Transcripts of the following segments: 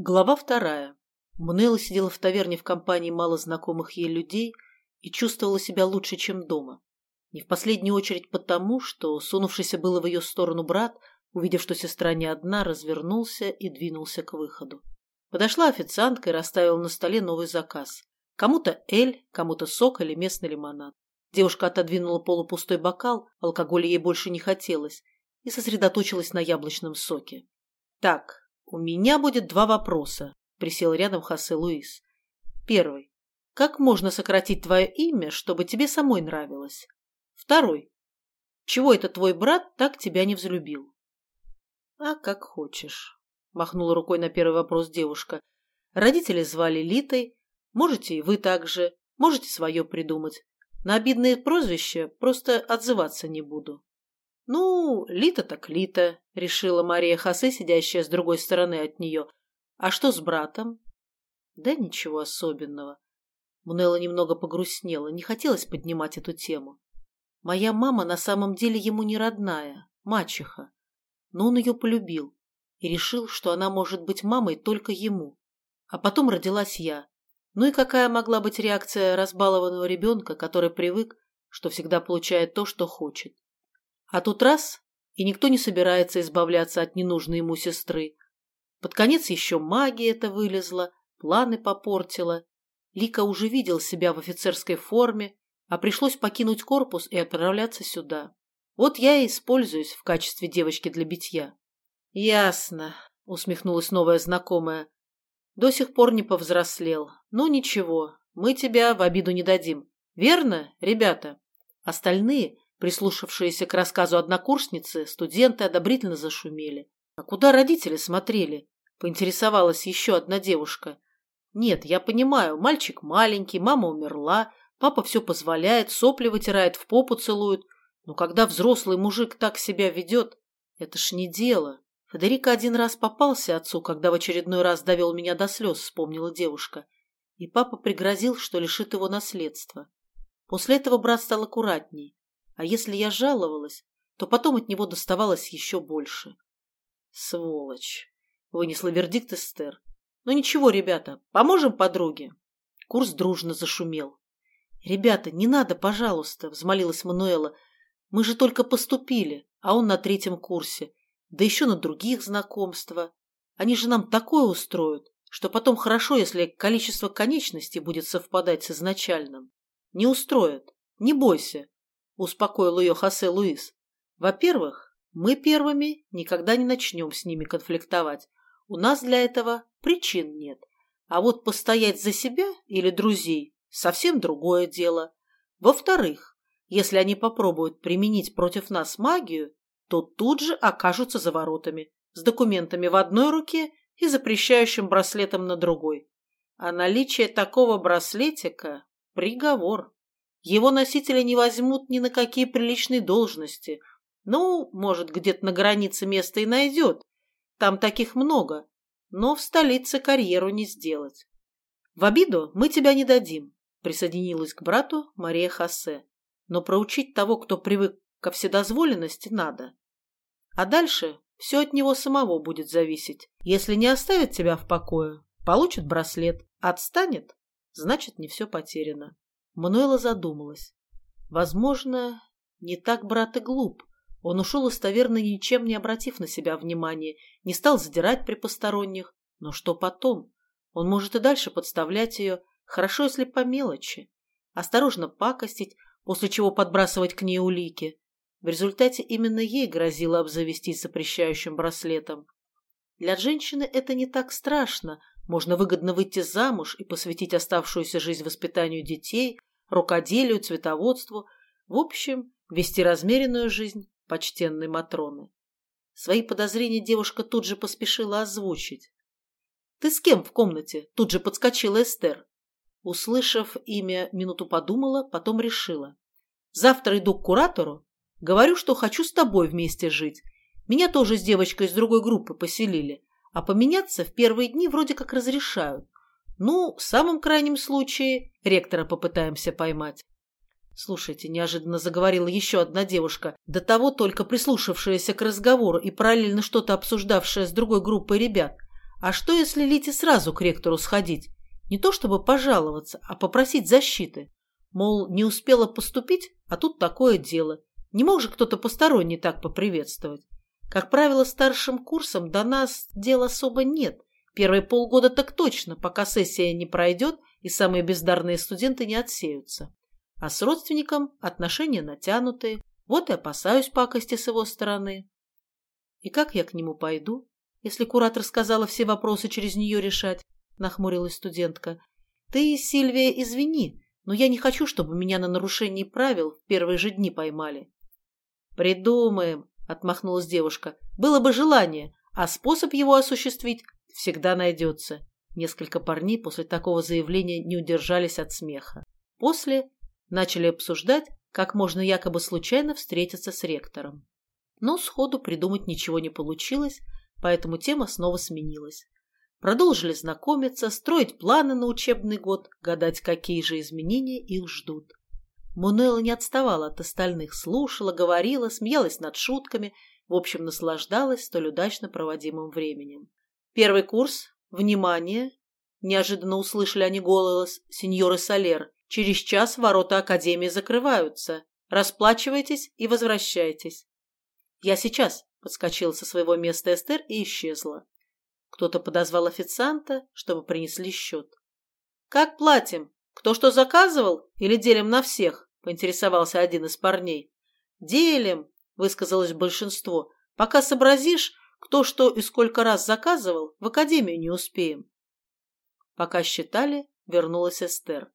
Глава вторая. Мнелла сидела в таверне в компании мало знакомых ей людей и чувствовала себя лучше, чем дома. Не в последнюю очередь потому, что сунувшийся было в ее сторону брат, увидев, что сестра не одна, развернулся и двинулся к выходу. Подошла официантка и расставила на столе новый заказ. Кому-то эль, кому-то сок или местный лимонад. Девушка отодвинула полупустой бокал, алкоголя ей больше не хотелось, и сосредоточилась на яблочном соке. «Так, «У меня будет два вопроса», – присел рядом Хосе Луис. «Первый. Как можно сократить твое имя, чтобы тебе самой нравилось? Второй. Чего это твой брат так тебя не взлюбил?» «А как хочешь», – махнула рукой на первый вопрос девушка. «Родители звали Литой. Можете и вы так же. Можете свое придумать. На обидные прозвища просто отзываться не буду». «Ну, Лита так Лита», — решила Мария Хосе, сидящая с другой стороны от нее. «А что с братом?» «Да ничего особенного». Мунелла немного погрустнела, не хотелось поднимать эту тему. «Моя мама на самом деле ему не родная, мачеха. Но он ее полюбил и решил, что она может быть мамой только ему. А потом родилась я. Ну и какая могла быть реакция разбалованного ребенка, который привык, что всегда получает то, что хочет? А тут раз, и никто не собирается избавляться от ненужной ему сестры. Под конец еще магия это вылезла, планы попортила. Лика уже видел себя в офицерской форме, а пришлось покинуть корпус и отправляться сюда. Вот я и используюсь в качестве девочки для битья. Ясно, усмехнулась новая знакомая. До сих пор не повзрослел. Ну ничего, мы тебя в обиду не дадим. Верно, ребята? Остальные Прислушавшиеся к рассказу однокурсницы, студенты одобрительно зашумели. «А куда родители смотрели?» – поинтересовалась еще одна девушка. «Нет, я понимаю, мальчик маленький, мама умерла, папа все позволяет, сопли вытирает, в попу целует. Но когда взрослый мужик так себя ведет, это ж не дело. Федерико один раз попался отцу, когда в очередной раз довел меня до слез, вспомнила девушка. И папа пригрозил, что лишит его наследства. После этого брат стал аккуратней. А если я жаловалась, то потом от него доставалось еще больше. Сволочь! Вынесла вердикт Эстер. Ну ничего, ребята, поможем подруге. Курс дружно зашумел. «Ребята, не надо, пожалуйста», — взмолилась Мануэла. «Мы же только поступили, а он на третьем курсе. Да еще на других знакомства. Они же нам такое устроят, что потом хорошо, если количество конечностей будет совпадать с изначальным. Не устроят. Не бойся успокоил ее Хосе Луис. Во-первых, мы первыми никогда не начнем с ними конфликтовать. У нас для этого причин нет. А вот постоять за себя или друзей – совсем другое дело. Во-вторых, если они попробуют применить против нас магию, то тут же окажутся за воротами, с документами в одной руке и запрещающим браслетом на другой. А наличие такого браслетика – приговор. Его носители не возьмут ни на какие приличные должности. Ну, может, где-то на границе место и найдет. Там таких много. Но в столице карьеру не сделать. В обиду мы тебя не дадим, присоединилась к брату Мария Хосе. Но проучить того, кто привык ко вседозволенности, надо. А дальше все от него самого будет зависеть. Если не оставит тебя в покое, получит браслет. Отстанет, значит, не все потеряно. Мануэла задумалась. Возможно, не так брат и глуп. Он ушел из таверны, ничем не обратив на себя внимания, не стал задирать при посторонних. Но что потом? Он может и дальше подставлять ее, хорошо, если по мелочи. Осторожно пакостить, после чего подбрасывать к ней улики. В результате именно ей грозило обзавестись запрещающим браслетом. Для женщины это не так страшно. Можно выгодно выйти замуж и посвятить оставшуюся жизнь воспитанию детей, рукоделию, цветоводству, в общем, вести размеренную жизнь почтенной Матроны. Свои подозрения девушка тут же поспешила озвучить. «Ты с кем в комнате?» – тут же подскочила Эстер. Услышав имя, минуту подумала, потом решила. «Завтра иду к куратору, говорю, что хочу с тобой вместе жить. Меня тоже с девочкой из другой группы поселили, а поменяться в первые дни вроде как разрешают. Ну, в самом крайнем случае, ректора попытаемся поймать. Слушайте, неожиданно заговорила еще одна девушка, до того только прислушавшаяся к разговору и параллельно что-то обсуждавшая с другой группой ребят. А что, если Лите сразу к ректору сходить? Не то чтобы пожаловаться, а попросить защиты. Мол, не успела поступить, а тут такое дело. Не мог же кто-то посторонний так поприветствовать. Как правило, старшим курсом до нас дел особо нет. Первые полгода так точно, пока сессия не пройдет и самые бездарные студенты не отсеются. А с родственником отношения натянутые. Вот и опасаюсь пакости с его стороны. И как я к нему пойду, если куратор сказала все вопросы через нее решать? Нахмурилась студентка. Ты, Сильвия, извини, но я не хочу, чтобы меня на нарушении правил в первые же дни поймали. Придумаем, отмахнулась девушка. Было бы желание, а способ его осуществить всегда найдется. Несколько парней после такого заявления не удержались от смеха. После начали обсуждать, как можно якобы случайно встретиться с ректором. Но сходу придумать ничего не получилось, поэтому тема снова сменилась. Продолжили знакомиться, строить планы на учебный год, гадать, какие же изменения их ждут. Мунелла не отставала от остальных, слушала, говорила, смеялась над шутками, в общем, наслаждалась столь удачно проводимым временем. Первый курс. Внимание! Неожиданно услышали они голос сеньоры Солер. Через час ворота Академии закрываются. Расплачивайтесь и возвращайтесь. Я сейчас, подскочила со своего места Эстер и исчезла. Кто-то подозвал официанта, чтобы принесли счет. «Как платим? Кто что заказывал или делим на всех?» – поинтересовался один из парней. «Делим», – высказалось большинство. «Пока сообразишь, кто что и сколько раз заказывал, в академию не успеем». Пока считали, вернулась Эстер.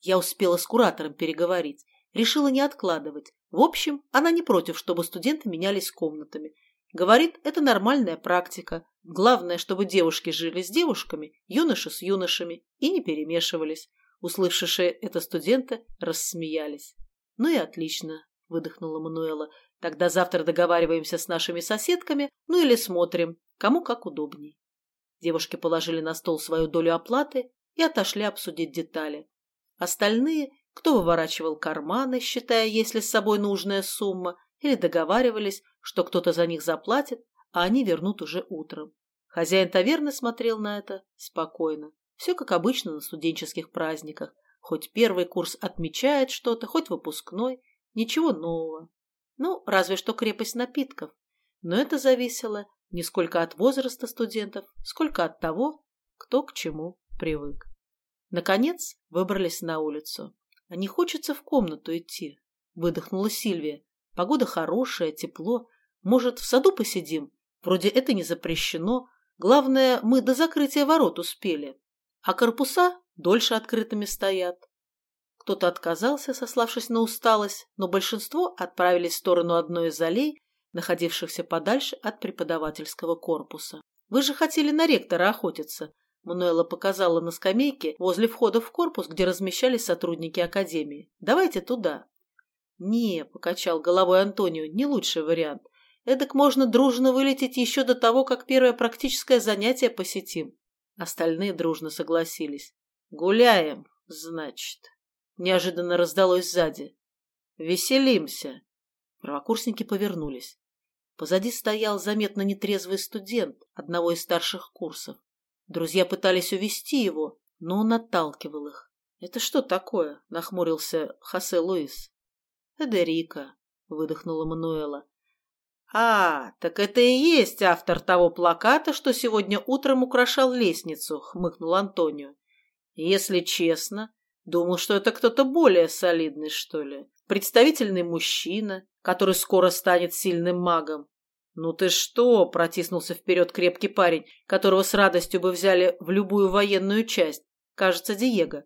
Я успела с куратором переговорить. Решила не откладывать. В общем, она не против, чтобы студенты менялись комнатами. Говорит, это нормальная практика. Главное, чтобы девушки жили с девушками, юноши с юношами и не перемешивались. Услышавшие это студенты рассмеялись. «Ну и отлично», — выдохнула Мануэла. «Тогда завтра договариваемся с нашими соседками, ну или смотрим, кому как удобней». Девушки положили на стол свою долю оплаты и отошли обсудить детали. Остальные, кто выворачивал карманы, считая, есть ли с собой нужная сумма, или договаривались, что кто-то за них заплатит, а они вернут уже утром. Хозяин таверны смотрел на это спокойно. Все как обычно на студенческих праздниках. Хоть первый курс отмечает что-то, хоть выпускной. Ничего нового. Ну, разве что крепость напитков. Но это зависело не сколько от возраста студентов, сколько от того, кто к чему привык. Наконец выбрались на улицу. А не хочется в комнату идти, выдохнула Сильвия. Погода хорошая, тепло. Может, в саду посидим? Вроде это не запрещено. Главное, мы до закрытия ворот успели а корпуса дольше открытыми стоят. Кто-то отказался, сославшись на усталость, но большинство отправились в сторону одной из аллей, находившихся подальше от преподавательского корпуса. «Вы же хотели на ректора охотиться», — Мануэла показала на скамейке возле входа в корпус, где размещались сотрудники академии. «Давайте туда». «Не», — покачал головой Антонио, — «не лучший вариант. Эдак можно дружно вылететь еще до того, как первое практическое занятие посетим. Остальные дружно согласились. «Гуляем, значит». Неожиданно раздалось сзади. «Веселимся». Правокурсники повернулись. Позади стоял заметно нетрезвый студент одного из старших курсов. Друзья пытались увести его, но он отталкивал их. «Это что такое?» — нахмурился Хосе Луис. «Федерика», — выдохнула Мануэла. «А, так это и есть автор того плаката, что сегодня утром украшал лестницу», — хмыкнул Антонио. «Если честно, думал, что это кто-то более солидный, что ли. Представительный мужчина, который скоро станет сильным магом. «Ну ты что?» – протиснулся вперед крепкий парень, которого с радостью бы взяли в любую военную часть. Кажется, Диего.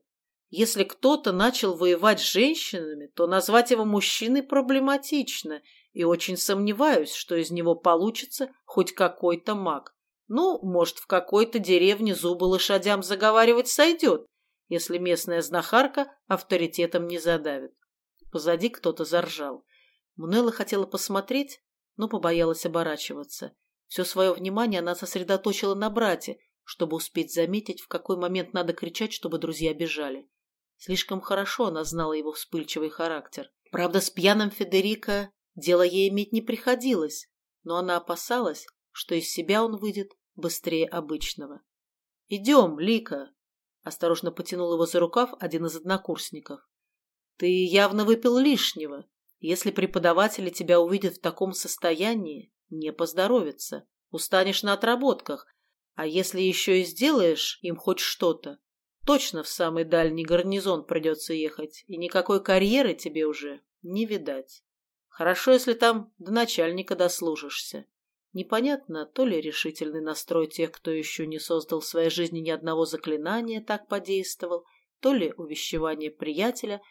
Если кто-то начал воевать с женщинами, то назвать его мужчиной проблематично, и очень сомневаюсь, что из него получится хоть какой-то маг. Ну, может, в какой-то деревне зубы лошадям заговаривать сойдет, если местная знахарка авторитетом не задавит. Позади кто-то заржал. Мнелла хотела посмотреть, но побоялась оборачиваться. Все свое внимание она сосредоточила на брате, чтобы успеть заметить, в какой момент надо кричать, чтобы друзья бежали. Слишком хорошо она знала его вспыльчивый характер. Правда, с пьяным Федерико Дело ей иметь не приходилось, но она опасалась, что из себя он выйдет быстрее обычного. «Идем, Лика!» – осторожно потянул его за рукав один из однокурсников. «Ты явно выпил лишнего. Если преподаватели тебя увидят в таком состоянии, не поздоровится. Устанешь на отработках. А если еще и сделаешь им хоть что-то, точно в самый дальний гарнизон придется ехать, и никакой карьеры тебе уже не видать. Хорошо, если там до начальника дослужишься. Непонятно, то ли решительный настрой тех, кто еще не создал в своей жизни ни одного заклинания, так подействовал, то ли увещевание приятеля,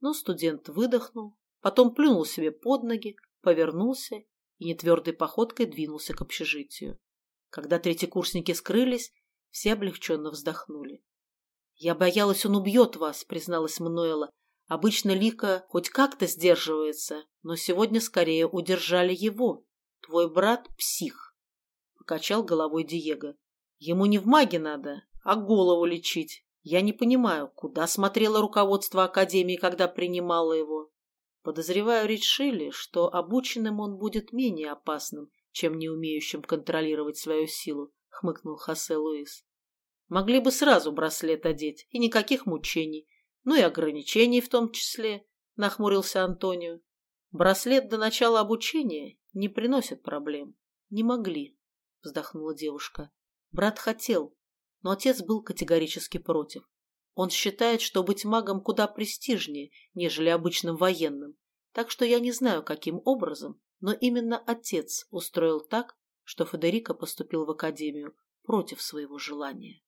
но студент выдохнул, потом плюнул себе под ноги, повернулся и нетвердой походкой двинулся к общежитию. Когда третьекурсники скрылись, все облегченно вздохнули. «Я боялась, он убьет вас», — призналась Мануэла. «Обычно Лика хоть как-то сдерживается, но сегодня скорее удержали его. Твой брат – псих», – покачал головой Диего. «Ему не в маге надо, а голову лечить. Я не понимаю, куда смотрело руководство Академии, когда принимало его. Подозреваю, решили, что обученным он будет менее опасным, чем не умеющим контролировать свою силу», – хмыкнул Хосе Луис. «Могли бы сразу браслет одеть, и никаких мучений, ну и ограничений в том числе», – нахмурился Антонио. «Браслет до начала обучения не приносят проблем. Не могли, вздохнула девушка. Брат хотел, но отец был категорически против. Он считает, что быть магом куда престижнее, нежели обычным военным. Так что я не знаю, каким образом, но именно отец устроил так, что Федерико поступил в академию против своего желания.